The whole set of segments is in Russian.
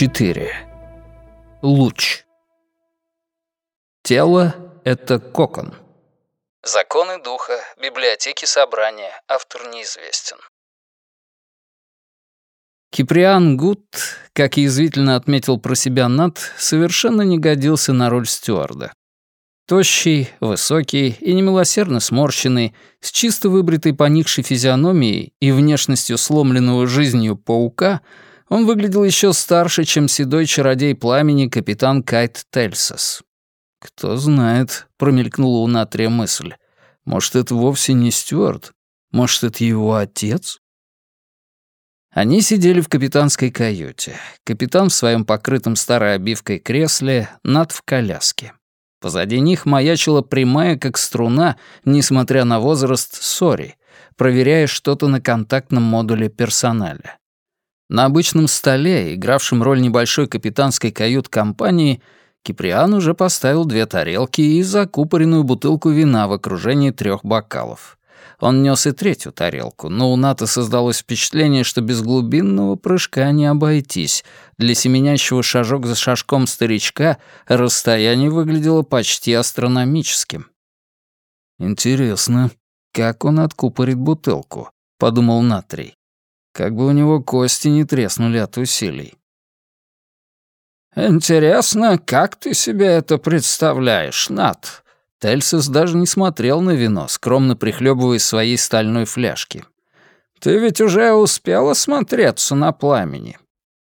4. Луч. Тело — это кокон. Законы духа, библиотеки собрания, автор неизвестен. Киприан Гуд, как язвительно отметил про себя Нат, совершенно не годился на роль стюарда. Тощий, высокий и немилосердно сморщенный, с чисто выбритой поникшей физиономией и внешностью сломленного жизнью паука, он выглядел еще старше, чем седой чародей пламени капитан Кайт Тельсос. «Кто знает», — промелькнула у Натрия мысль, «может, это вовсе не Стюарт? Может, это его отец?» Они сидели в капитанской каюте. Капитан в своем покрытом старой обивкой кресле, Над в коляске. Позади них маячила прямая, как струна, несмотря на возраст, Сори, проверяя что-то на контактном модуле персоналя. На обычном столе, игравшем роль небольшой капитанской кают-компании, Киприан уже поставил две тарелки и закупоренную бутылку вина в окружении трех бокалов. Он нес и третью тарелку, но у Ната создалось впечатление, что без глубинного прыжка не обойтись. Для семенящего шажок за шажком старичка расстояние выглядело почти астрономическим. «Интересно, как он откупорит бутылку?» — подумал Натрий. «Как бы у него кости не треснули от усилий». «Интересно, как ты себе это представляешь, Нат?» Тельсис даже не смотрел на вино, скромно прихлебывая из своей стальной фляжки. «Ты ведь уже успел осмотреться на пламени».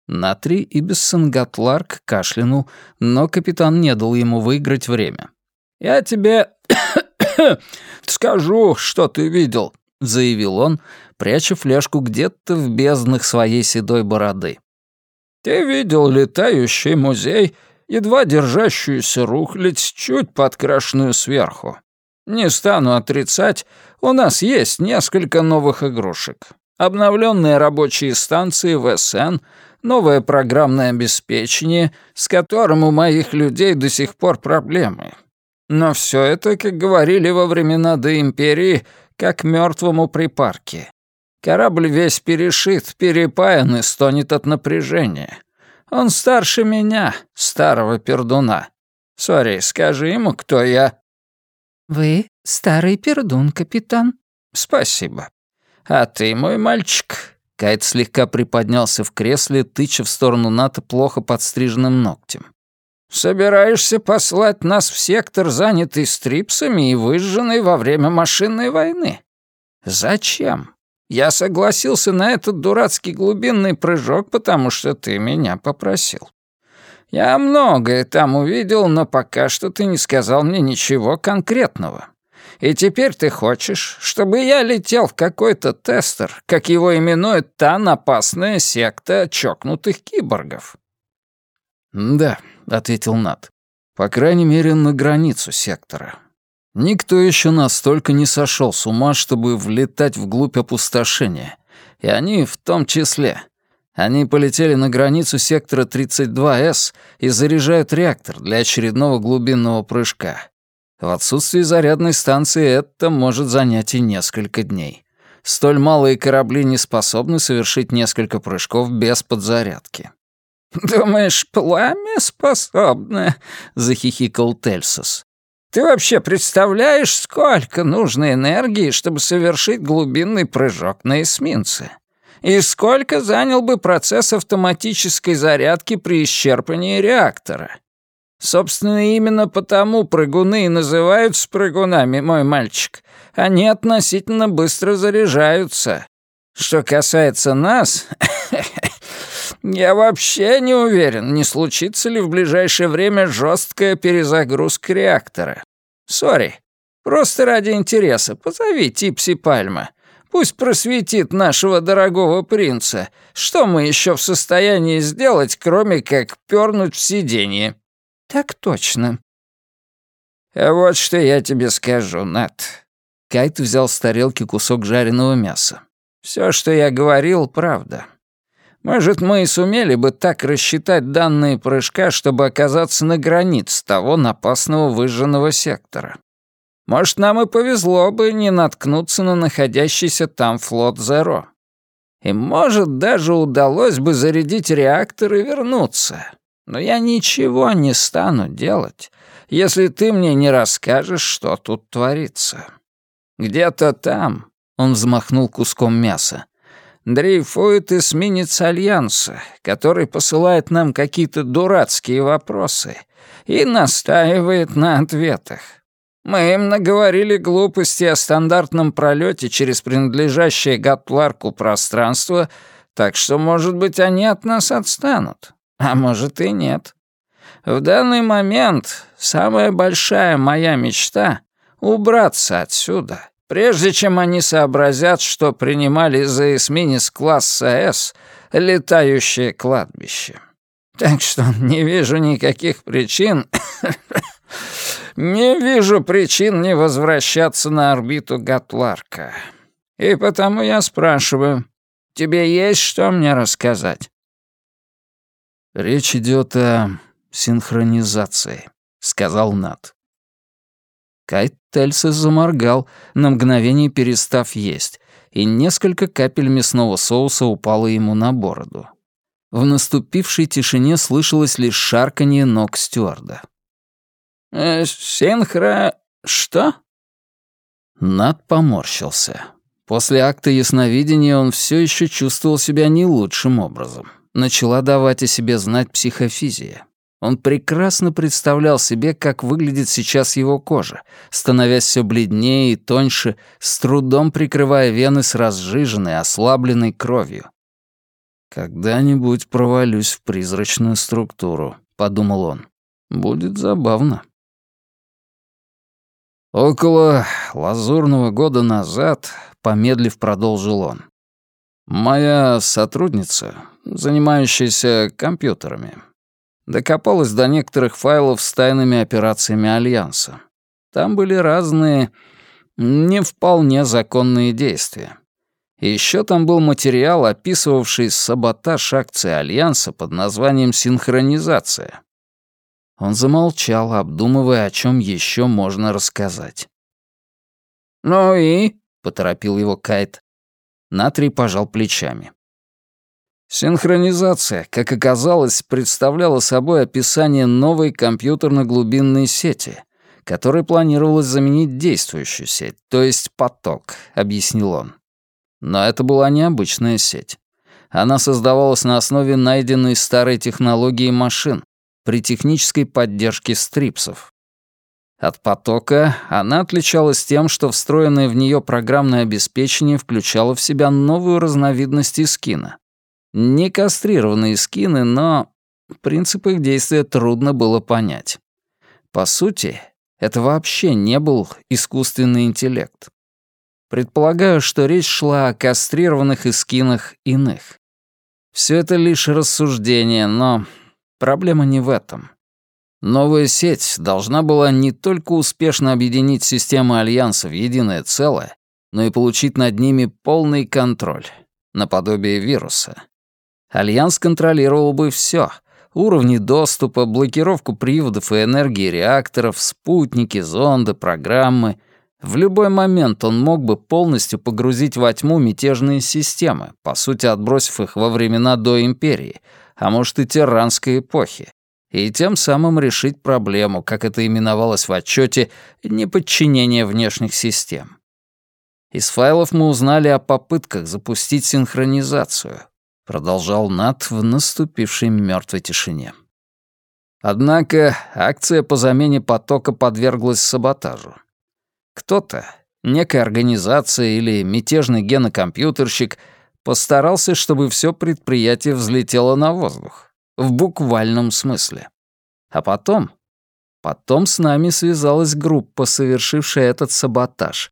Натри и Бессенгатларк кашлянул, но капитан не дал ему выиграть время. «Я тебе скажу, что ты видел», — заявил он, пряча фляжку где-то в безднах своей седой бороды. «Ты видел летающий музей едва держащуюся рухлядь, чуть подкрашенную сверху. Не стану отрицать, у нас есть несколько новых игрушек. Обновленные рабочие станции в СН, новое программное обеспечение, с которым у моих людей до сих пор проблемы. Но все это, как говорили во времена до Империи, как мертвому припарке. Корабль весь перешит, перепаян и стонет от напряжения. Он старше меня, старого пердуна. Сори, скажи ему, кто я». «Вы старый пердун, капитан». «Спасибо. А ты, мой мальчик?» Кайт слегка приподнялся в кресле, тыча в сторону НАТО плохо подстриженным ногтем. «Собираешься послать нас в сектор, занятый стрипсами и выжженный во время машинной войны? Зачем?» Я согласился на этот дурацкий глубинный прыжок, потому что ты меня попросил. Я многое там увидел, но пока что ты не сказал мне ничего конкретного. И теперь ты хочешь, чтобы я летел в какой-то тестер, как его именует та опасная секта чокнутых киборгов?» «Да», — ответил Нат. «По крайней мере, на границу сектора. Никто еще настолько не сошел с ума, чтобы влетать вглубь опустошения. И они в том числе. Они полетели на границу сектора 32С и заряжают реактор для очередного глубинного прыжка. В отсутствии зарядной станции это может занять и несколько дней. Столь малые корабли не способны совершить несколько прыжков без подзарядки. «Думаешь, пламя способно?» — захихикал Тельсос. Ты вообще представляешь, сколько нужно энергии, чтобы совершить глубинный прыжок на эсминце? И сколько занял бы процесс автоматической зарядки при исчерпании реактора? Собственно, именно потому прыгуны и называются прыгунами, мой мальчик. Они относительно быстро заряжаются. Что касается нас, я вообще не уверен, не случится ли в ближайшее время жесткая перезагрузка реактора. Сори, просто ради интереса позови Типси Пальма. Пусть просветит нашего дорогого принца. Что мы еще в состоянии сделать, кроме как пернуть в сиденье?» «Так точно». А «Вот что я тебе скажу, Нат». Кайт взял с тарелки кусок жареного мяса. Все, что я говорил, правда. Может, мы и сумели бы так рассчитать данные прыжка, чтобы оказаться на границе того напасного выжженного сектора. Может, нам и повезло бы не наткнуться на находящийся там флот Зеро. И, может, даже удалось бы зарядить реактор и вернуться. Но я ничего не стану делать, если ты мне не расскажешь, что тут творится. Где-то там, — он взмахнул куском мяса, — дрейфует эсминец Альянса, который посылает нам какие-то дурацкие вопросы и настаивает на ответах. Мы им наговорили глупости о стандартном пролете через принадлежащее Гатларку пространство, так что, может быть, они от нас отстанут, а может и нет. В данный момент самая большая моя мечта — убраться отсюда, прежде чем они сообразят, что принимали за эсминец класса «С» летающее кладбище. Так что не вижу никаких причин Не вижу причин не возвращаться на орбиту Гатларка. И потому я спрашиваю, тебе есть что мне рассказать?» «Речь идет о синхронизации», — сказал Нат. Кайт Тельсес заморгал, на мгновение перестав есть, и несколько капель мясного соуса упало ему на бороду. В наступившей тишине слышалось лишь шарканье ног стюарда. Э, «Синхро... что?» Над поморщился. После акта ясновидения он все еще чувствовал себя не лучшим образом. Начала давать о себе знать психофизия. Он прекрасно представлял себе, как выглядит сейчас его кожа, становясь все бледнее и тоньше, с трудом прикрывая вены с разжиженной, ослабленной кровью. «Когда-нибудь провалюсь в призрачную структуру», — подумал он. «Будет забавно». «Около лазурного года назад», — помедлив продолжил он, «моя сотрудница, занимающаяся компьютерами, докопалась до некоторых файлов с тайными операциями Альянса. Там были разные, не вполне законные действия. И еще там был материал, описывавший саботаж акции Альянса под названием «Синхронизация». Он замолчал, обдумывая, о чем еще можно рассказать. «Ну и?» — поторопил его Кайт. Натрий пожал плечами. Синхронизация, как оказалось, представляла собой описание новой компьютерно-глубинной сети, которая планировалась заменить действующую сеть, то есть поток, объяснил он. Но это была необычная сеть. Она создавалась на основе найденной старой технологии машин, при технической поддержке стрипсов. От потока она отличалась тем, что встроенное в нее программное обеспечение включало в себя новую разновидность искина. Не кастрированные скины, но принцип их действия трудно было понять. По сути, это вообще не был искусственный интеллект. Предполагаю, что речь шла о кастрированных искинах иных. Все это лишь рассуждение, но Проблема не в этом. Новая сеть должна была не только успешно объединить системы Альянса в единое целое, но и получить над ними полный контроль, наподобие вируса. Альянс контролировал бы все: уровни доступа, блокировку приводов и энергии реакторов, спутники, зонды, программы. В любой момент он мог бы полностью погрузить во тьму мятежные системы, по сути отбросив их во времена до Империи, а может и тиранской эпохи, и тем самым решить проблему, как это именовалось в отчете, неподчинения внешних систем. Из файлов мы узнали о попытках запустить синхронизацию, продолжал Нат в наступившей мертвой тишине. Однако акция по замене потока подверглась саботажу. Кто-то, некая организация или мятежный генокомпьютерщик — Постарался, чтобы все предприятие взлетело на воздух. В буквальном смысле. А потом... Потом с нами связалась группа, совершившая этот саботаж.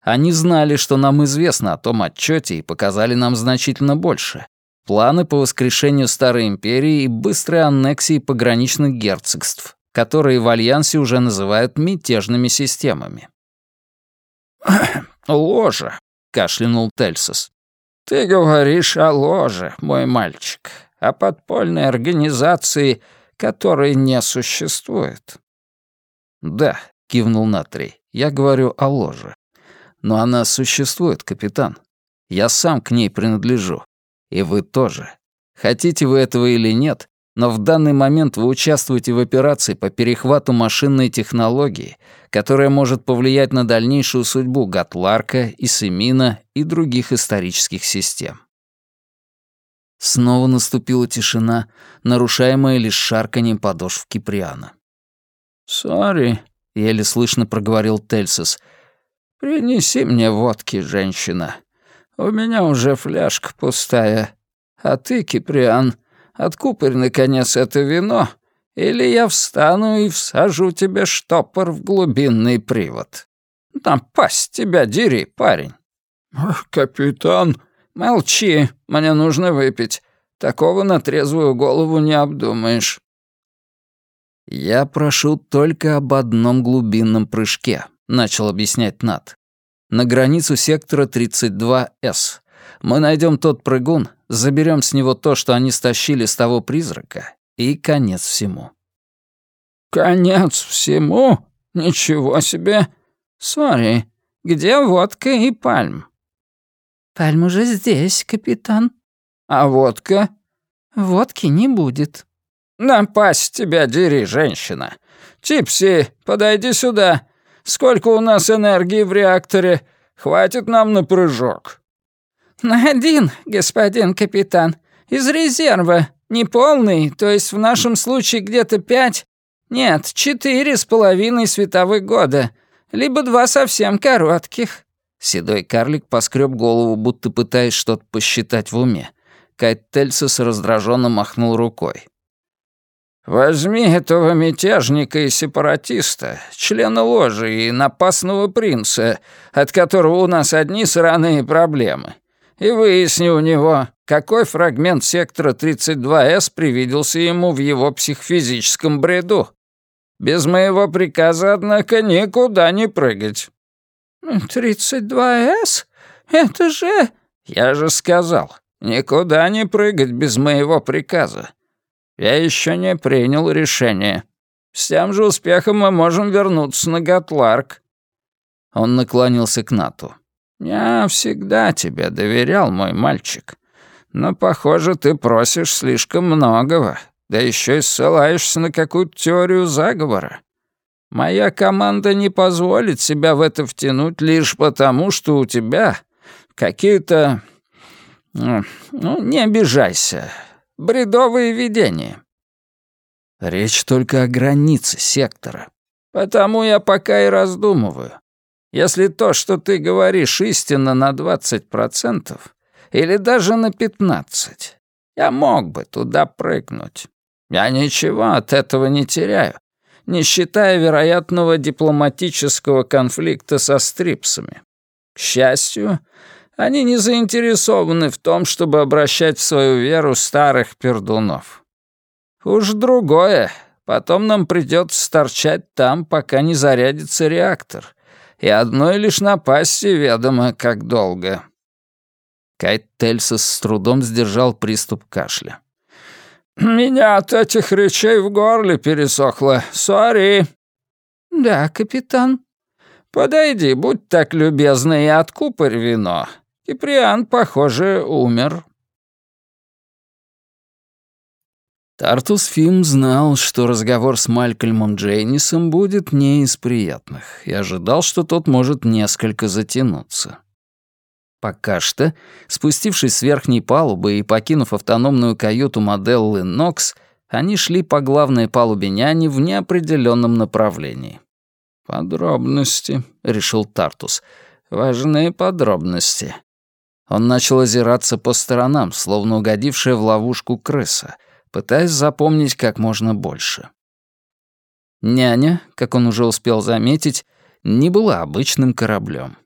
Они знали, что нам известно о том отчете и показали нам значительно больше. Планы по воскрешению Старой Империи и быстрой аннексии пограничных герцогств, которые в Альянсе уже называют мятежными системами. «Ложа», — кашлянул Тельсос. «Ты говоришь о ложе, мой мальчик, о подпольной организации, которой не существует». «Да», — кивнул Натрий, — «я говорю о ложе. Но она существует, капитан. Я сам к ней принадлежу. И вы тоже. Хотите вы этого или нет, но в данный момент вы участвуете в операции по перехвату машинной технологии, которая может повлиять на дальнейшую судьбу Гатларка, Исемина и других исторических систем. Снова наступила тишина, нарушаемая лишь шарканьем подошв Киприана. «Сори», — еле слышно проговорил Тельсис. «Принеси мне водки, женщина. У меня уже фляжка пустая. А ты, Киприан, откупорь, наконец, это вино, или я встану и всажу тебе штопор в глубинный привод. Напасть тебя дери, парень». «Капитан...» «Молчи, мне нужно выпить. Такого на трезвую голову не обдумаешь». «Я прошу только об одном глубинном прыжке», — начал объяснять Нат. «На границу сектора 32С. Мы найдем тот прыгун, заберем с него то, что они стащили с того призрака, и конец всему». «Конец всему? Ничего себе! Сори, где водка и пальм?» «Пальм уже здесь, капитан». «А водка?» «Водки не будет». «Напасть тебя дери, женщина! Типси, подойди сюда. Сколько у нас энергии в реакторе? Хватит нам на прыжок». «На один, господин капитан. Из резерва. Не полный, то есть в нашем случае где-то пять. Нет, четыре с половиной световых года. Либо два совсем коротких». Седой карлик поскреб голову, будто пытаясь что-то посчитать в уме. Кайт Тельсис раздраженно махнул рукой. «Возьми этого мятежника и сепаратиста, члена ложи и напасного принца, от которого у нас одни сраные проблемы, и выясни у него, какой фрагмент сектора 32С привиделся ему в его психофизическом бреду. Без моего приказа, однако, никуда не прыгать». «Тридцать два С? Это же...» «Я же сказал, никуда не прыгать без моего приказа. Я еще не принял решение. С тем же успехом мы можем вернуться на Гатларк». Он наклонился к Нату. «Я всегда тебе доверял, мой мальчик. Но, похоже, ты просишь слишком многого, да еще и ссылаешься на какую-то теорию заговора. Моя команда не позволит себя в это втянуть лишь потому, что у тебя какие-то... Ну, не обижайся. Бредовые видения. Речь только о границе сектора. Потому я пока и раздумываю. Если то, что ты говоришь, истинно на 20%, или даже на 15%, я мог бы туда прыгнуть. Я ничего от этого не теряю не считая вероятного дипломатического конфликта со стрипсами. К счастью, они не заинтересованы в том, чтобы обращать в свою веру старых пердунов. Уж другое, потом нам придется торчать там, пока не зарядится реактор, и одной лишь напасти ведомо, как долго. Кайт Тельсос с трудом сдержал приступ кашля. «Меня от этих речей в горле пересохло. Сори». «Да, капитан». «Подойди, будь так любезна и откупорь вино. Киприан, похоже, умер». Тартус Фим знал, что разговор с Малькольмом Джейнисом будет не из приятных, и ожидал, что тот может несколько затянуться. Пока что, спустившись с верхней палубы и покинув автономную каюту Моделлы Нокс, они шли по главной палубе няни в неопределенном направлении. «Подробности», — решил Тартус. «Важные подробности». Он начал озираться по сторонам, словно угодившая в ловушку крыса, пытаясь запомнить как можно больше. Няня, как он уже успел заметить, не была обычным кораблем.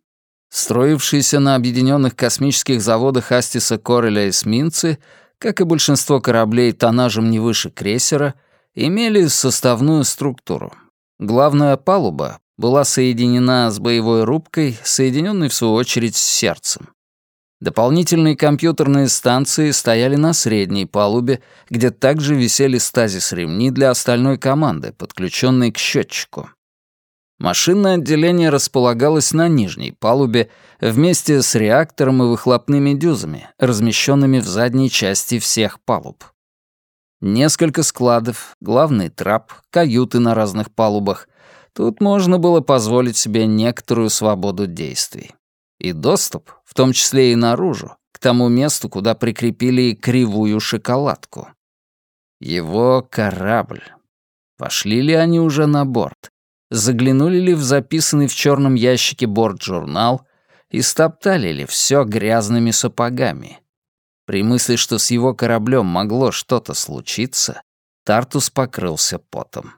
Строившиеся на объединенных космических заводах Астиса Кореля эсминцы, как и большинство кораблей тоннажем не выше крейсера, имели составную структуру. Главная палуба была соединена с боевой рубкой, соединенной в свою очередь с сердцем. Дополнительные компьютерные станции стояли на средней палубе, где также висели стазис-ремни для остальной команды, подключенные к счетчику. Машинное отделение располагалось на нижней палубе вместе с реактором и выхлопными дюзами, размещенными в задней части всех палуб. Несколько складов, главный трап, каюты на разных палубах. Тут можно было позволить себе некоторую свободу действий. И доступ, в том числе и наружу, к тому месту, куда прикрепили кривую шоколадку. Его корабль. Пошли ли они уже на борт? заглянули ли в записанный в черном ящике борт-журнал и стоптали ли все грязными сапогами. При мысли, что с его кораблем могло что-то случиться, Тартус покрылся потом.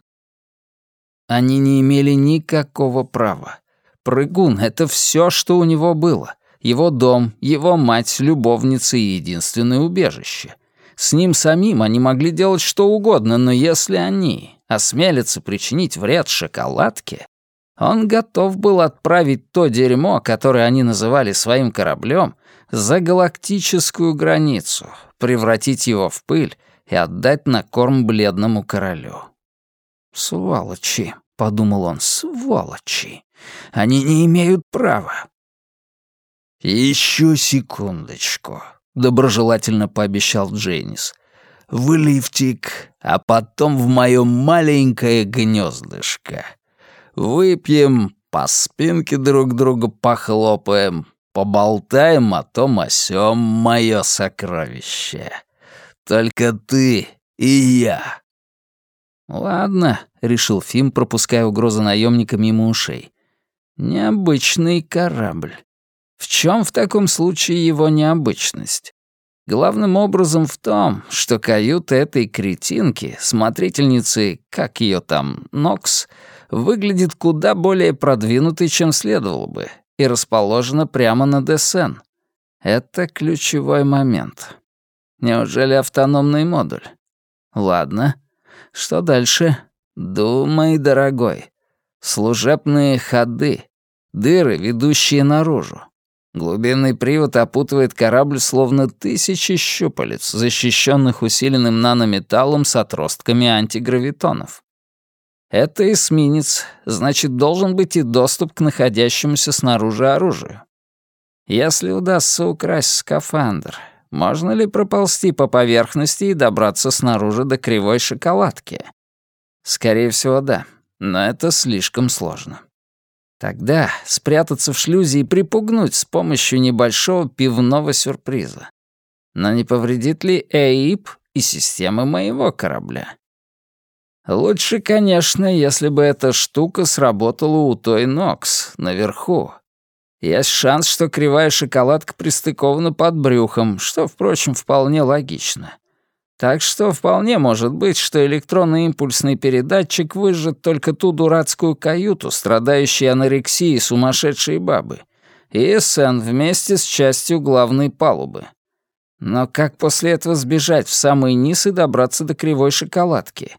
Они не имели никакого права. Прыгун — это все, что у него было. Его дом, его мать, любовница и единственное убежище. С ним самим они могли делать что угодно, но если они осмелится причинить вред шоколадке, он готов был отправить то дерьмо, которое они называли своим кораблем, за галактическую границу, превратить его в пыль и отдать на корм бледному королю. «Сволочи», — подумал он, — «сволочи! Они не имеют права». «Еще секундочку», — доброжелательно пообещал Дженнис в лифтик, а потом в мое маленькое гнездышко. Выпьем, по спинке друг друга похлопаем, поболтаем о том о сём, мое сокровище. Только ты и я». «Ладно», — решил Фим, пропуская угрозы наемника мимо ушей. «Необычный корабль. В чем в таком случае его необычность? Главным образом в том, что каюта этой кретинки, смотрительницы, как ее там, Нокс, выглядит куда более продвинутой, чем следовало бы, и расположена прямо на Десен. Это ключевой момент. Неужели автономный модуль? Ладно. Что дальше? Думай, дорогой. Служебные ходы. Дыры, ведущие наружу. Глубинный привод опутывает корабль словно тысячи щупалец, защищенных усиленным нанометаллом с отростками антигравитонов. Это эсминец, значит, должен быть и доступ к находящемуся снаружи оружию. Если удастся украсть скафандр, можно ли проползти по поверхности и добраться снаружи до кривой шоколадки? Скорее всего, да, но это слишком сложно. Тогда спрятаться в шлюзе и припугнуть с помощью небольшого пивного сюрприза. Но не повредит ли ЭИП и системы моего корабля? Лучше, конечно, если бы эта штука сработала у той Нокс, наверху. Есть шанс, что кривая шоколадка пристыкована под брюхом, что, впрочем, вполне логично. Так что вполне может быть, что электронный импульсный передатчик выжжет только ту дурацкую каюту, страдающей анорексией сумасшедшей бабы, и Сен вместе с частью главной палубы. Но как после этого сбежать в самый низ и добраться до кривой шоколадки?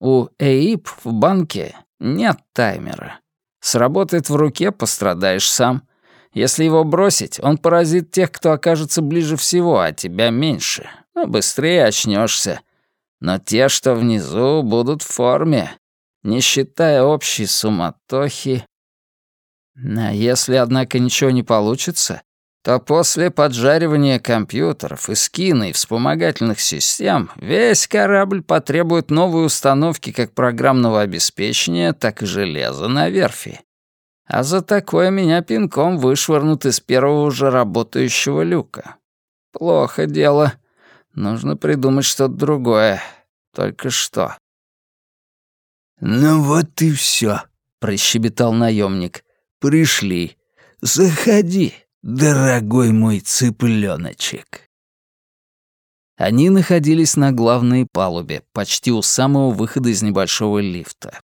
У ЭИП в банке нет таймера. Сработает в руке, пострадаешь сам. Если его бросить, он поразит тех, кто окажется ближе всего, а тебя меньше ну, быстрее очнешься. Но те, что внизу, будут в форме, не считая общей суматохи. А если, однако, ничего не получится, то после поджаривания компьютеров и скина и вспомогательных систем весь корабль потребует новой установки как программного обеспечения, так и железа на верфи. А за такое меня пинком вышвырнут из первого же работающего люка. Плохо дело. Нужно придумать что-то другое. Только что. «Ну вот и все, прощебетал наемник. «Пришли. Заходи, дорогой мой цыпленочек». Они находились на главной палубе, почти у самого выхода из небольшого лифта.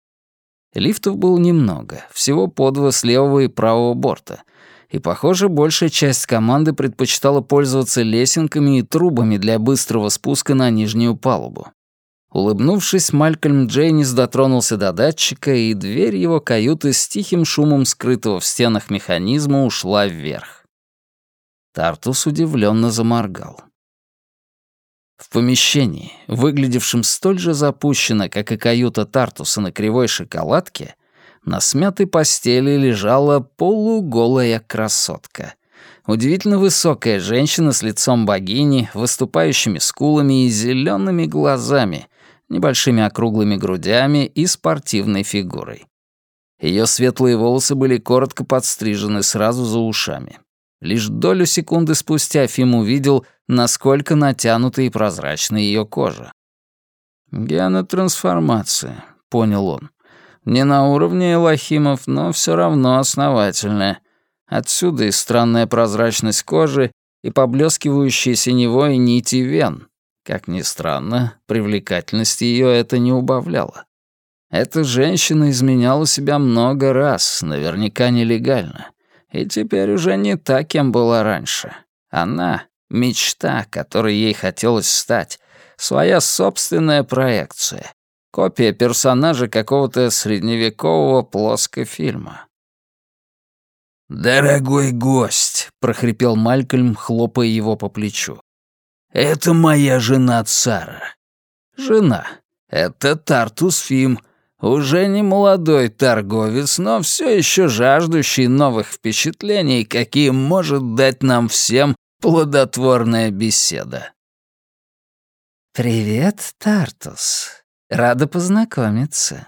Лифтов было немного, всего по два с левого и правого борта, и, похоже, большая часть команды предпочитала пользоваться лесенками и трубами для быстрого спуска на нижнюю палубу. Улыбнувшись, Малькольм Джейнис дотронулся до датчика, и дверь его каюты с тихим шумом скрытого в стенах механизма ушла вверх. Тартус удивленно заморгал. В помещении, выглядевшем столь же запущено, как и каюта Тартуса на кривой шоколадке, На смятой постели лежала полуголая красотка. Удивительно высокая женщина с лицом богини, выступающими скулами и зелеными глазами, небольшими округлыми грудями и спортивной фигурой. Ее светлые волосы были коротко подстрижены сразу за ушами. Лишь долю секунды спустя Фим увидел, насколько натянута и прозрачна ее кожа. «Генотрансформация», — понял он. «Не на уровне элохимов, но все равно основательная. Отсюда и странная прозрачность кожи, и поблескивающие синевой нити вен. Как ни странно, привлекательности ее это не убавляло. Эта женщина изменяла себя много раз, наверняка нелегально. И теперь уже не та, кем была раньше. Она — мечта, которой ей хотелось стать, своя собственная проекция, копия персонажа какого-то средневекового плоскофильма. «Дорогой гость», — прохрипел Малькольм, хлопая его по плечу. «Это моя жена Цара». «Жена. Это Тартус Фим, уже не молодой торговец, но все еще жаждущий новых впечатлений, какие может дать нам всем плодотворная беседа. «Привет, Тартус. Рада познакомиться.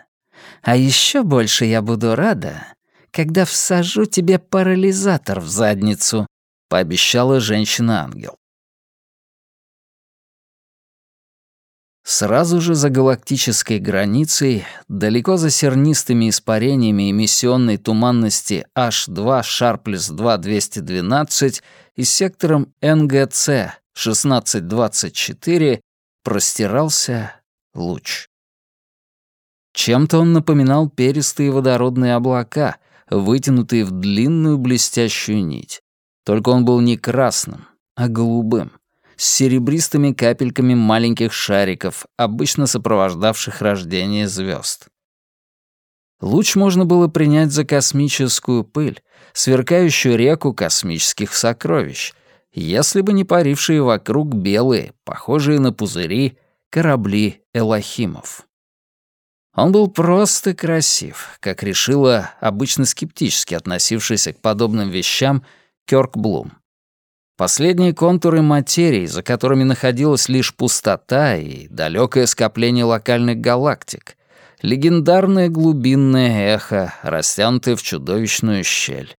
А еще больше я буду рада, когда всажу тебе парализатор в задницу», — пообещала женщина-ангел. Сразу же за галактической границей, далеко за сернистыми испарениями эмиссионной туманности H2 Sharpless-2-212 и сектором НГЦ 1624 простирался луч. Чем-то он напоминал перистые водородные облака, вытянутые в длинную блестящую нить. Только он был не красным, а голубым с серебристыми капельками маленьких шариков, обычно сопровождавших рождение звезд. Луч можно было принять за космическую пыль, сверкающую реку космических сокровищ, если бы не парившие вокруг белые, похожие на пузыри, корабли элохимов. Он был просто красив, как решила обычно скептически относившаяся к подобным вещам Кёрк Блум. Последние контуры материи, за которыми находилась лишь пустота и далекое скопление локальных галактик, легендарное глубинное эхо, растянутое в чудовищную щель,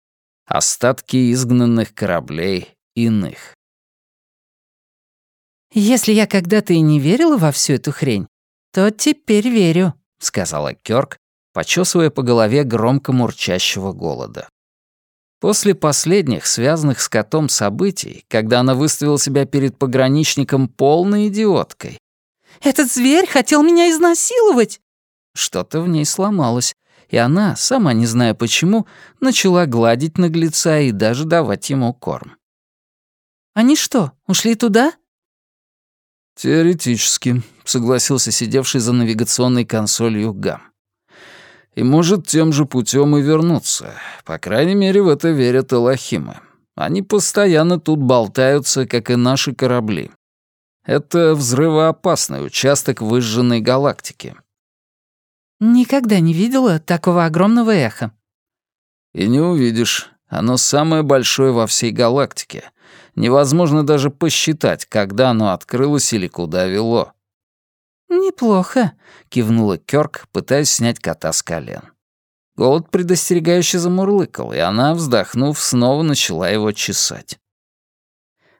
остатки изгнанных кораблей иных. «Если я когда-то и не верила во всю эту хрень, то теперь верю», — сказала Кёрк, почесывая по голове громко мурчащего голода. После последних, связанных с котом событий, когда она выставила себя перед пограничником полной идиоткой. «Этот зверь хотел меня изнасиловать!» Что-то в ней сломалось, и она, сама не зная почему, начала гладить наглеца и даже давать ему корм. «Они что, ушли туда?» «Теоретически», — согласился сидевший за навигационной консолью Гам и может тем же путем и вернуться. По крайней мере, в это верят элохимы. Они постоянно тут болтаются, как и наши корабли. Это взрывоопасный участок выжженной галактики. Никогда не видела такого огромного эха. И не увидишь. Оно самое большое во всей галактике. Невозможно даже посчитать, когда оно открылось или куда вело. «Неплохо», — кивнула Кёрк, пытаясь снять кота с колен. Голод предостерегающе замурлыкал, и она, вздохнув, снова начала его чесать.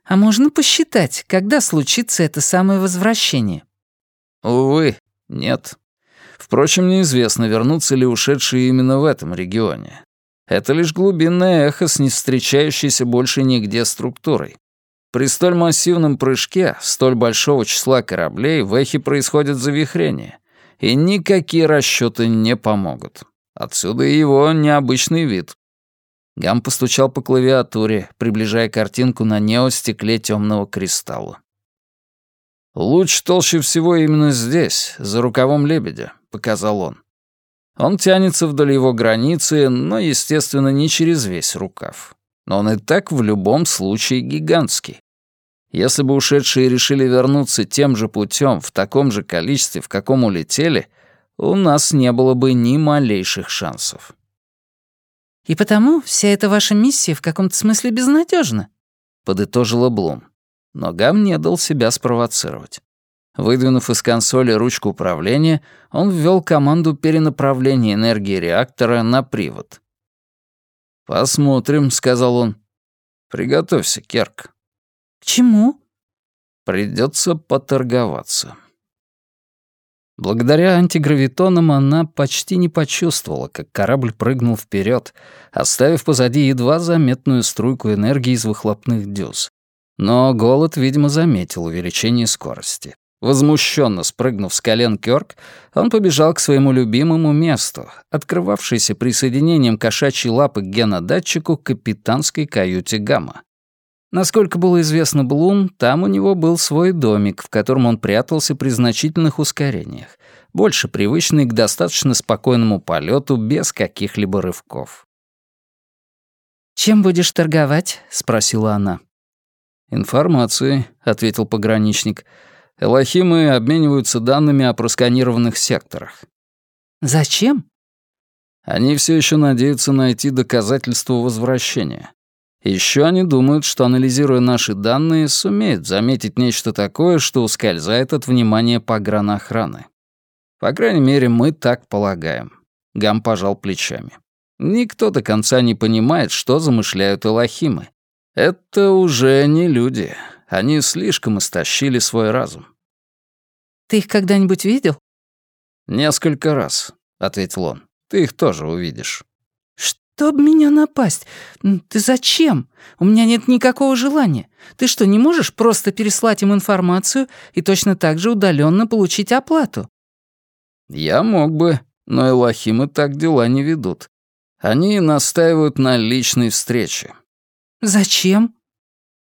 «А можно посчитать, когда случится это самое возвращение?» «Увы, нет. Впрочем, неизвестно, вернутся ли ушедшие именно в этом регионе. Это лишь глубинное эхо с не встречающейся больше нигде структурой. При столь массивном прыжке столь большого числа кораблей в эхе происходит завихрение, и никакие расчеты не помогут. Отсюда и его необычный вид. Гам постучал по клавиатуре, приближая картинку на неостекле темного кристалла. «Луч толще всего именно здесь, за рукавом лебедя», — показал он. Он тянется вдоль его границы, но, естественно, не через весь рукав. Но он и так в любом случае гигантский. Если бы ушедшие решили вернуться тем же путем в таком же количестве, в каком улетели, у нас не было бы ни малейших шансов. «И потому вся эта ваша миссия в каком-то смысле безнадежна, подытожила Блум. Но Гам не дал себя спровоцировать. Выдвинув из консоли ручку управления, он ввел команду перенаправления энергии реактора на привод. «Посмотрим», — сказал он. «Приготовься, Керк». «К чему?» «Придется поторговаться». Благодаря антигравитонам она почти не почувствовала, как корабль прыгнул вперед, оставив позади едва заметную струйку энергии из выхлопных дюз. Но голод, видимо, заметил увеличение скорости. Возмущенно спрыгнув с колен Кёрк, он побежал к своему любимому месту, открывавшейся присоединением кошачьей лапы к генодатчику капитанской каюте Гамма. Насколько было известно Блум, там у него был свой домик, в котором он прятался при значительных ускорениях, больше привычный к достаточно спокойному полету без каких-либо рывков. «Чем будешь торговать?» — спросила она. «Информацией», — ответил пограничник. «Элохимы обмениваются данными о просканированных секторах». «Зачем?» «Они все еще надеются найти доказательства возвращения. Еще они думают, что, анализируя наши данные, сумеют заметить нечто такое, что ускользает от внимания погранохраны. По крайней мере, мы так полагаем. Гам пожал плечами. Никто до конца не понимает, что замышляют элохимы. Это уже не люди. Они слишком истощили свой разум. «Ты их когда-нибудь видел?» «Несколько раз», — ответил он. «Ты их тоже увидишь». «Чтоб меня напасть! Ты зачем? У меня нет никакого желания. Ты что, не можешь просто переслать им информацию и точно так же удаленно получить оплату?» «Я мог бы, но Элохимы так дела не ведут. Они настаивают на личной встрече». «Зачем?»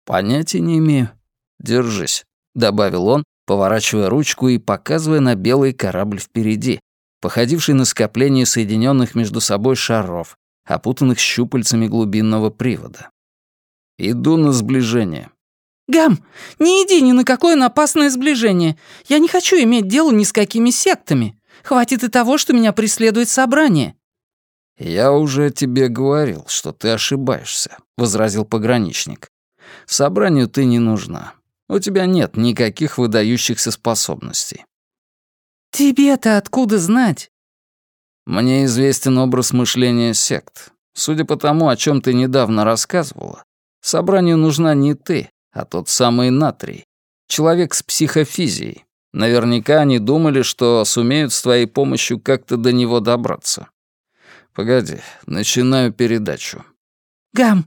«Понятия не имею. Держись», — добавил он, поворачивая ручку и показывая на белый корабль впереди, походивший на скопление соединенных между собой шаров, опутанных щупальцами глубинного привода. Иду на сближение. «Гам, не иди ни на какое опасное сближение. Я не хочу иметь дело ни с какими сектами. Хватит и того, что меня преследует собрание». «Я уже тебе говорил, что ты ошибаешься», — возразил пограничник. «Собранию ты не нужна. У тебя нет никаких выдающихся способностей». «Тебе-то откуда знать?» Мне известен образ мышления сект. Судя по тому, о чем ты недавно рассказывала, собранию нужна не ты, а тот самый натрий. Человек с психофизией. Наверняка они думали, что сумеют с твоей помощью как-то до него добраться. Погоди, начинаю передачу. Гам.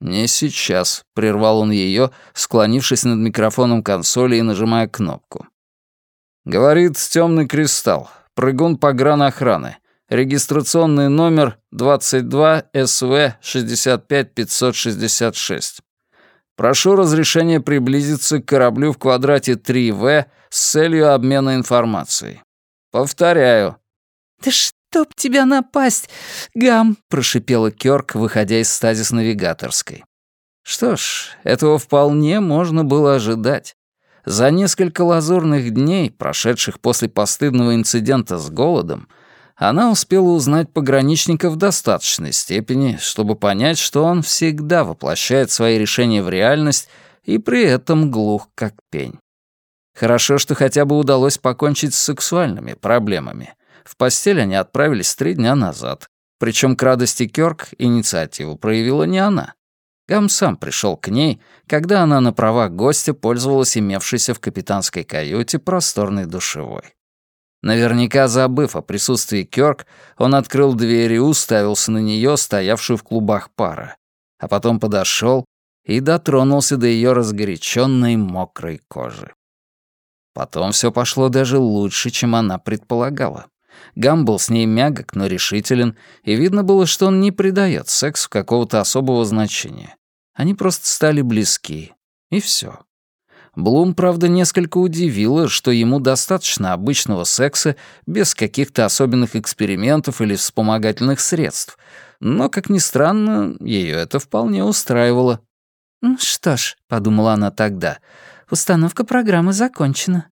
Не сейчас, прервал он ее, склонившись над микрофоном консоли и нажимая кнопку. Говорит темный кристалл. Прыгун погранохраны. Регистрационный номер 22СВ-65566. Прошу разрешения приблизиться к кораблю в квадрате 3В с целью обмена информацией. Повторяю. «Да чтоб тебя напасть, гам!» — прошипела Кёрк, выходя из стазис навигаторской. Что ж, этого вполне можно было ожидать. За несколько лазурных дней, прошедших после постыдного инцидента с голодом, она успела узнать пограничника в достаточной степени, чтобы понять, что он всегда воплощает свои решения в реальность и при этом глух как пень. Хорошо, что хотя бы удалось покончить с сексуальными проблемами. В постель они отправились три дня назад. Причем к радости Кёрк инициативу проявила не она. Гам сам пришел к ней, когда она на правах гостя пользовалась имевшейся в капитанской каюте просторной душевой. Наверняка забыв о присутствии Кёрк, он открыл дверь и уставился на нее, стоявшую в клубах пара, а потом подошел и дотронулся до ее разгоряченной мокрой кожи. Потом все пошло даже лучше, чем она предполагала. Гам был с ней мягок, но решителен, и видно было, что он не придает сексу какого-то особого значения. Они просто стали близки. И все. Блум, правда, несколько удивило, что ему достаточно обычного секса без каких-то особенных экспериментов или вспомогательных средств. Но, как ни странно, ее это вполне устраивало. «Что ж», — подумала она тогда, — «установка программы закончена».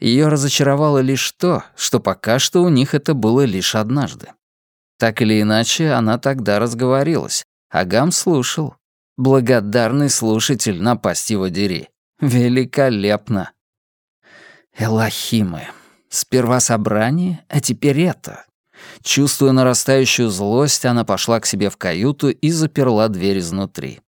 Ее разочаровало лишь то, что пока что у них это было лишь однажды. Так или иначе, она тогда разговорилась, а Гам слушал. Благодарный слушатель, напасть его дери. Великолепно. Элохимы. Сперва собрание, а теперь это. Чувствуя нарастающую злость, она пошла к себе в каюту и заперла дверь изнутри.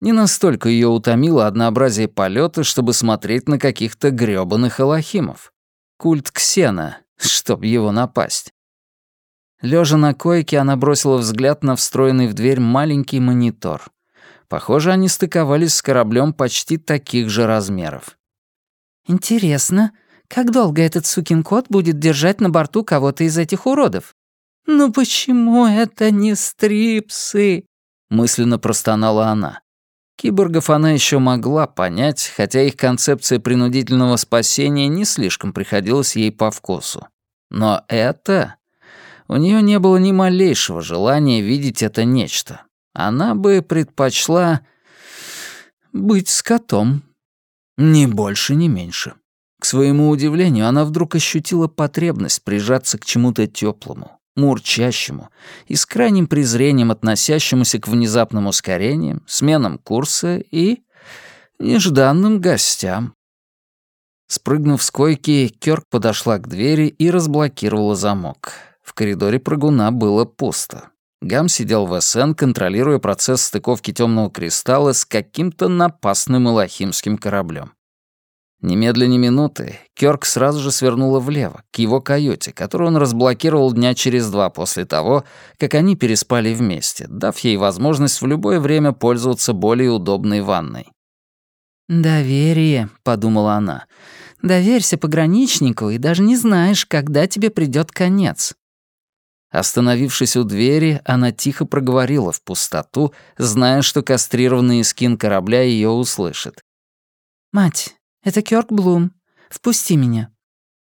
Не настолько ее утомило однообразие полета, чтобы смотреть на каких-то грёбаных элохимов. Культ Ксена, чтоб его напасть. Лежа на койке, она бросила взгляд на встроенный в дверь маленький монитор. Похоже, они стыковались с кораблем почти таких же размеров. «Интересно, как долго этот сукин кот будет держать на борту кого-то из этих уродов? Ну почему это не стрипсы?» Мысленно простонала она. Киборгов она еще могла понять, хотя их концепция принудительного спасения не слишком приходилась ей по вкусу. Но это... У нее не было ни малейшего желания видеть это нечто. Она бы предпочла быть с котом. Ни больше, ни меньше. К своему удивлению, она вдруг ощутила потребность прижаться к чему-то теплому, мурчащему и с крайним презрением относящемуся к внезапным ускорениям, сменам курса и нежданным гостям. Спрыгнув с койки, Кёрк подошла к двери и разблокировала замок. В коридоре прыгуна было пусто. Гам сидел в СН, контролируя процесс стыковки темного кристалла с каким-то напасным илохимским кораблем. Немедленно минуты, Кёрк сразу же свернула влево, к его каюте, которую он разблокировал дня через два после того, как они переспали вместе, дав ей возможность в любое время пользоваться более удобной ванной. «Доверие», — подумала она. «Доверься пограничнику и даже не знаешь, когда тебе придёт конец». Остановившись у двери, она тихо проговорила в пустоту, зная, что кастрированный скин корабля её услышит. «Мать, это Кёрк Блум. Впусти меня».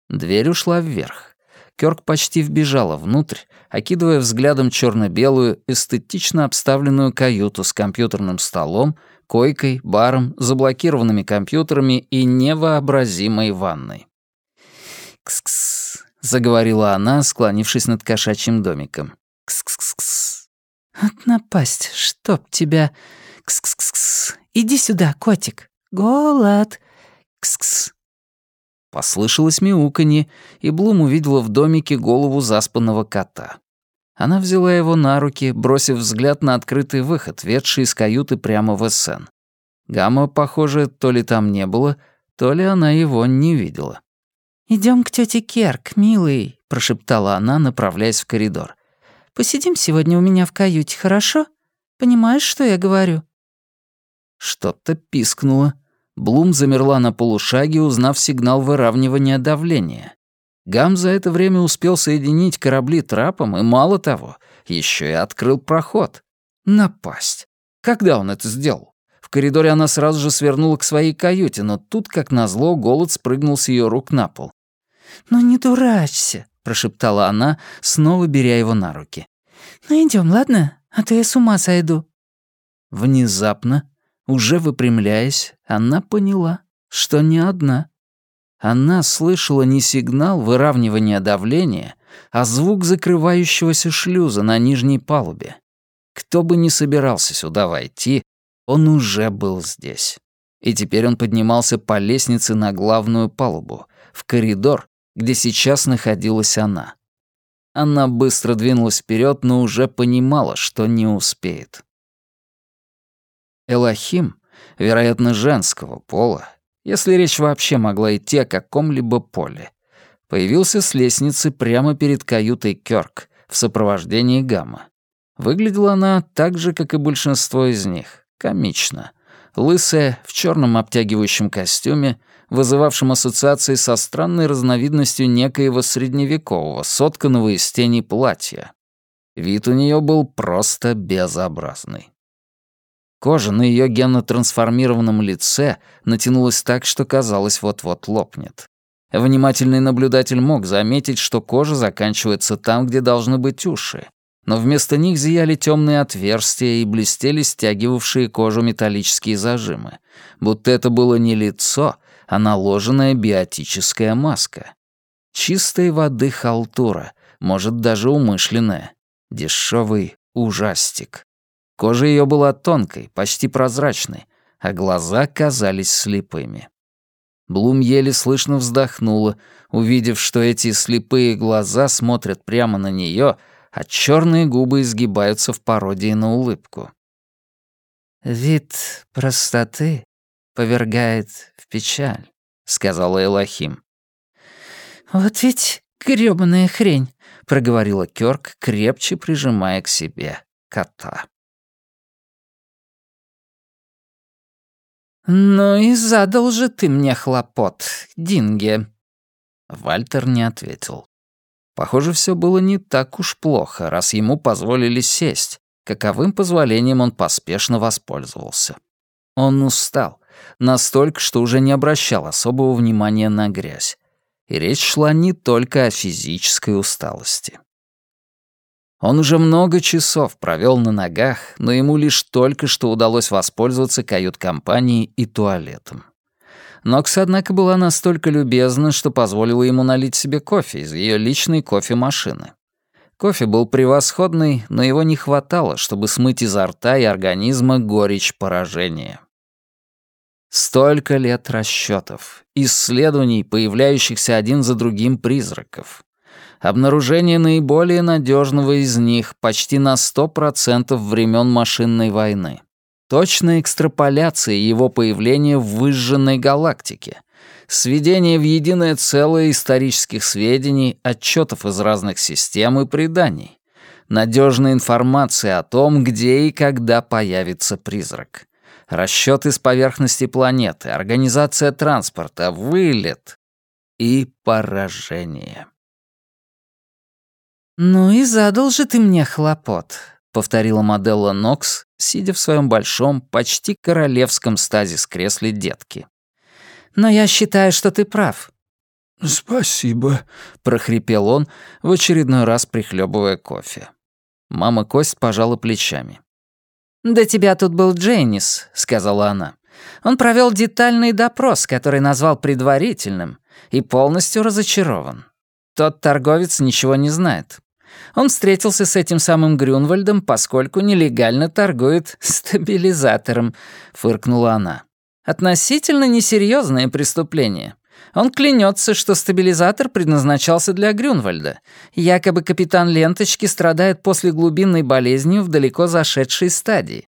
Дверь ушла вверх. Кёрк почти вбежала внутрь, окидывая взглядом черно белую эстетично обставленную каюту с компьютерным столом, койкой, баром, заблокированными компьютерами и невообразимой ванной. «Кс-кс», — заговорила она, склонившись над кошачьим домиком. «Кс-кс-кс». «От напасть, чтоб тебя... Кс-кс-кс. Иди сюда, котик. Голод. Кс-кс. Послышалось мяуканье, и Блум увидела в домике голову заспанного кота. Она взяла его на руки, бросив взгляд на открытый выход, ведший из каюты прямо в СН. Гамма, похоже, то ли там не было, то ли она его не видела. Идем к тете Керк, милый», — прошептала она, направляясь в коридор. «Посидим сегодня у меня в каюте, хорошо? Понимаешь, что я говорю?» Что-то пискнуло. Блум замерла на полушаге, узнав сигнал выравнивания давления. Гам за это время успел соединить корабли трапом и, мало того, еще и открыл проход. Напасть. Когда он это сделал? В коридоре она сразу же свернула к своей каюте, но тут, как назло, голод спрыгнул с ее рук на пол. «Ну не дурачься», — прошептала она, снова беря его на руки. «Ну идем, ладно? А то я с ума сойду». Внезапно уже выпрямляясь, она поняла, что не одна. Она слышала не сигнал выравнивания давления, а звук закрывающегося шлюза на нижней палубе. Кто бы ни собирался сюда войти, он уже был здесь. И теперь он поднимался по лестнице на главную палубу, в коридор, где сейчас находилась она. Она быстро двинулась вперед, но уже понимала, что не успеет. Элохим, вероятно, женского пола, если речь вообще могла идти о каком-либо поле, появился с лестницы прямо перед каютой Кёрк в сопровождении Гамма. Выглядела она так же, как и большинство из них, комично. Лысая, в черном обтягивающем костюме, вызывавшем ассоциации со странной разновидностью некоего средневекового, сотканного из тени платья. Вид у нее был просто безобразный. Кожа на ее генно-трансформированном лице натянулась так, что казалось вот-вот лопнет. Внимательный наблюдатель мог заметить, что кожа заканчивается там, где должны быть уши, но вместо них зияли темные отверстия и блестели стягивавшие кожу металлические зажимы, будто это было не лицо, а наложенная биотическая маска. Чистой воды халтура, может, даже умышленная. Дешевый ужастик. Кожа ее была тонкой, почти прозрачной, а глаза казались слепыми. Блум еле слышно вздохнула, увидев, что эти слепые глаза смотрят прямо на нее, а черные губы изгибаются в пародии на улыбку. «Вид простоты повергает в печаль», — сказала Элохим. «Вот ведь грёбаная хрень», — проговорила Кёрк, крепче прижимая к себе кота. «Ну и задал же ты мне хлопот, Динге». Вальтер не ответил. Похоже, все было не так уж плохо, раз ему позволили сесть. Каковым позволением он поспешно воспользовался. Он устал, настолько, что уже не обращал особого внимания на грязь. И речь шла не только о физической усталости. Он уже много часов провел на ногах, но ему лишь только что удалось воспользоваться кают-компанией и туалетом. Нокс, однако, была настолько любезна, что позволила ему налить себе кофе из ее личной кофемашины. Кофе был превосходный, но его не хватало, чтобы смыть изо рта и организма горечь поражения. Столько лет расчетов, исследований, появляющихся один за другим призраков. Обнаружение наиболее надежного из них почти на 100% времен машинной войны. Точная экстраполяция его появления в выжженной галактике. Сведение в единое целое исторических сведений, отчетов из разных систем и преданий. Надежная информация о том, где и когда появится призрак. Расчеты с поверхности планеты, организация транспорта, вылет и поражение. «Ну и задал же ты мне хлопот», — повторила Моделла Нокс, сидя в своем большом, почти королевском стазис-кресле детки. «Но я считаю, что ты прав». «Спасибо», — прохрипел он, в очередной раз прихлебывая кофе. Мама Кость пожала плечами. «До тебя тут был Джейнис», — сказала она. «Он провел детальный допрос, который назвал предварительным, и полностью разочарован. Тот торговец ничего не знает. Он встретился с этим самым Грюнвальдом, поскольку нелегально торгует стабилизатором», — фыркнула она. «Относительно несерьезное преступление. Он клянется, что стабилизатор предназначался для Грюнвальда. Якобы капитан ленточки страдает после глубинной болезни в далеко зашедшей стадии.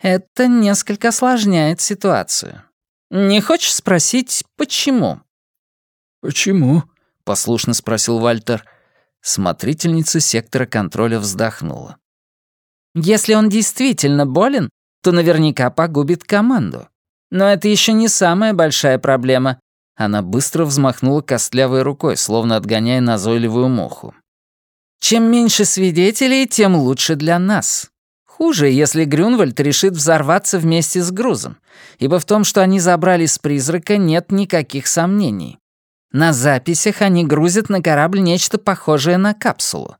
Это несколько осложняет ситуацию. Не хочешь спросить, почему?» «Почему?» — послушно спросил Вальтер. Смотрительница сектора контроля вздохнула. «Если он действительно болен, то наверняка погубит команду. Но это еще не самая большая проблема». Она быстро взмахнула костлявой рукой, словно отгоняя назойливую муху. «Чем меньше свидетелей, тем лучше для нас. Хуже, если Грюнвальд решит взорваться вместе с грузом, ибо в том, что они забрали с призрака, нет никаких сомнений. На записях они грузят на корабль нечто похожее на капсулу.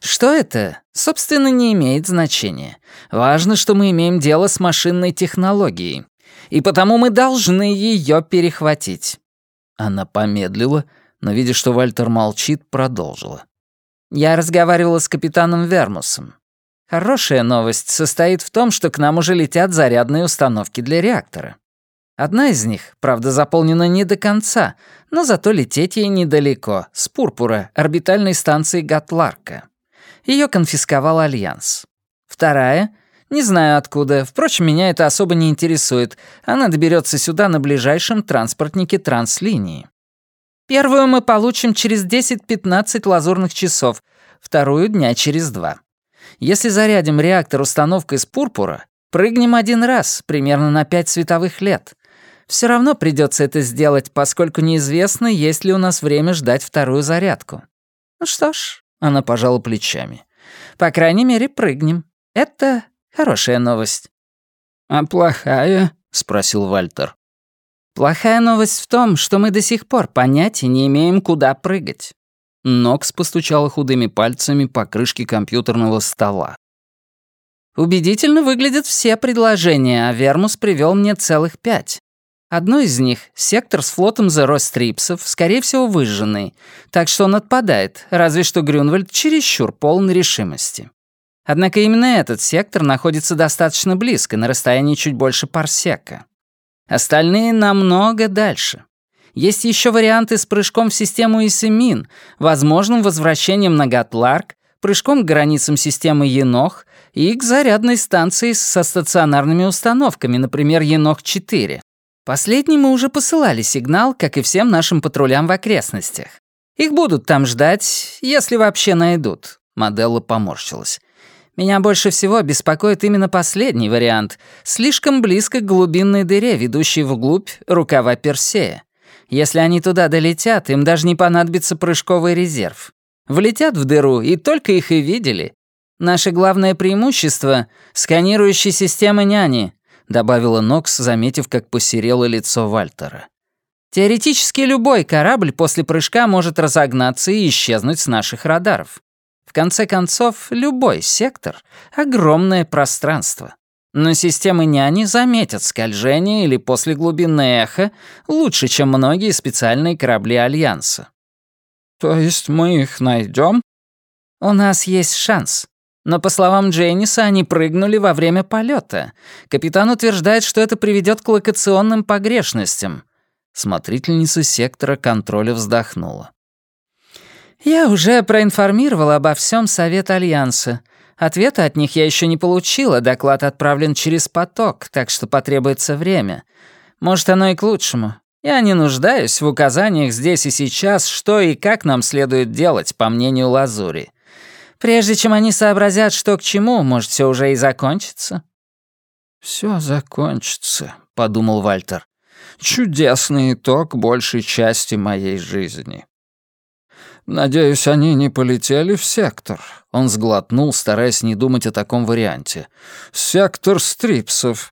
Что это, собственно, не имеет значения. Важно, что мы имеем дело с машинной технологией. И потому мы должны ее перехватить». Она помедлила, но, видя, что Вальтер молчит, продолжила. «Я разговаривала с капитаном Вермусом. Хорошая новость состоит в том, что к нам уже летят зарядные установки для реактора. Одна из них, правда, заполнена не до конца, но зато лететь ей недалеко, с Пурпура, орбитальной станции Гатларка. Ее конфисковал Альянс. Вторая — не знаю откуда, впрочем, меня это особо не интересует. Она доберется сюда на ближайшем транспортнике транслинии. Первую мы получим через 10-15 лазурных часов, вторую — дня через два. Если зарядим реактор установкой с Пурпура, прыгнем один раз, примерно на 5 световых лет — все равно придется это сделать, поскольку неизвестно, есть ли у нас время ждать вторую зарядку. Ну что ж, она пожала плечами. По крайней мере, прыгнем. Это хорошая новость. А плохая? спросил Вальтер. Плохая новость в том, что мы до сих пор понятия не имеем, куда прыгать. Нокс постучала худыми пальцами по крышке компьютерного стола. Убедительно выглядят все предложения, а Вермус привел мне целых пять. Одно из них — сектор с флотом зерострипсов, скорее всего, выжженный, так что он отпадает, разве что Грюнвальд чересчур полон решимости. Однако именно этот сектор находится достаточно близко, на расстоянии чуть больше парсека. Остальные намного дальше. Есть еще варианты с прыжком в систему Исемин, возможным возвращением на Гатларк, прыжком к границам системы Енох и к зарядной станции со стационарными установками, например, Енох-4. Последний мы уже посылали сигнал, как и всем нашим патрулям в окрестностях. Их будут там ждать, если вообще найдут. Моделла поморщилась. Меня больше всего беспокоит именно последний вариант. Слишком близко к глубинной дыре, ведущей вглубь рукава Персея. Если они туда долетят, им даже не понадобится прыжковый резерв. Влетят в дыру, и только их и видели. Наше главное преимущество — сканирующие системы няни, добавила Нокс, заметив, как посерело лицо Вальтера. Теоретически любой корабль после прыжка может разогнаться и исчезнуть с наших радаров. В конце концов, любой сектор — огромное пространство. Но системы няни заметят скольжение или послеглубинное эхо лучше, чем многие специальные корабли Альянса. «То есть мы их найдем? «У нас есть шанс», но, по словам Джейниса, они прыгнули во время полета. Капитан утверждает, что это приведет к локационным погрешностям. Смотрительница сектора контроля вздохнула. «Я уже проинформировала обо всем Совет Альянса. Ответа от них я еще не получила, доклад отправлен через поток, так что потребуется время. Может, оно и к лучшему. Я не нуждаюсь в указаниях здесь и сейчас, что и как нам следует делать, по мнению Лазури. Прежде чем они сообразят, что к чему, может, все уже и закончится». Все закончится», — подумал Вальтер. «Чудесный итог большей части моей жизни». «Надеюсь, они не полетели в сектор». Он сглотнул, стараясь не думать о таком варианте. «Сектор стрипсов».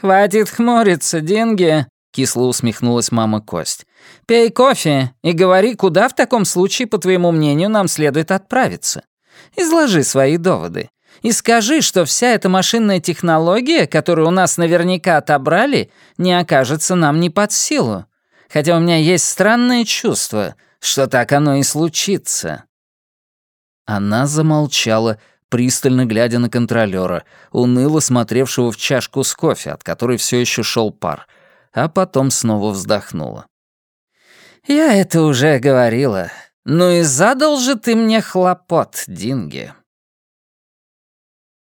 «Хватит хмуриться, деньги», — кисло усмехнулась мама Кость. «Пей кофе и говори, куда в таком случае, по твоему мнению, нам следует отправиться. Изложи свои доводы. И скажи, что вся эта машинная технология, которую у нас наверняка отобрали, не окажется нам не под силу. Хотя у меня есть странное чувство — что так оно и случится». Она замолчала, пристально глядя на контролера, уныло смотревшего в чашку с кофе, от которой все еще шел пар, а потом снова вздохнула. «Я это уже говорила. Ну и задал же ты мне хлопот, Динги».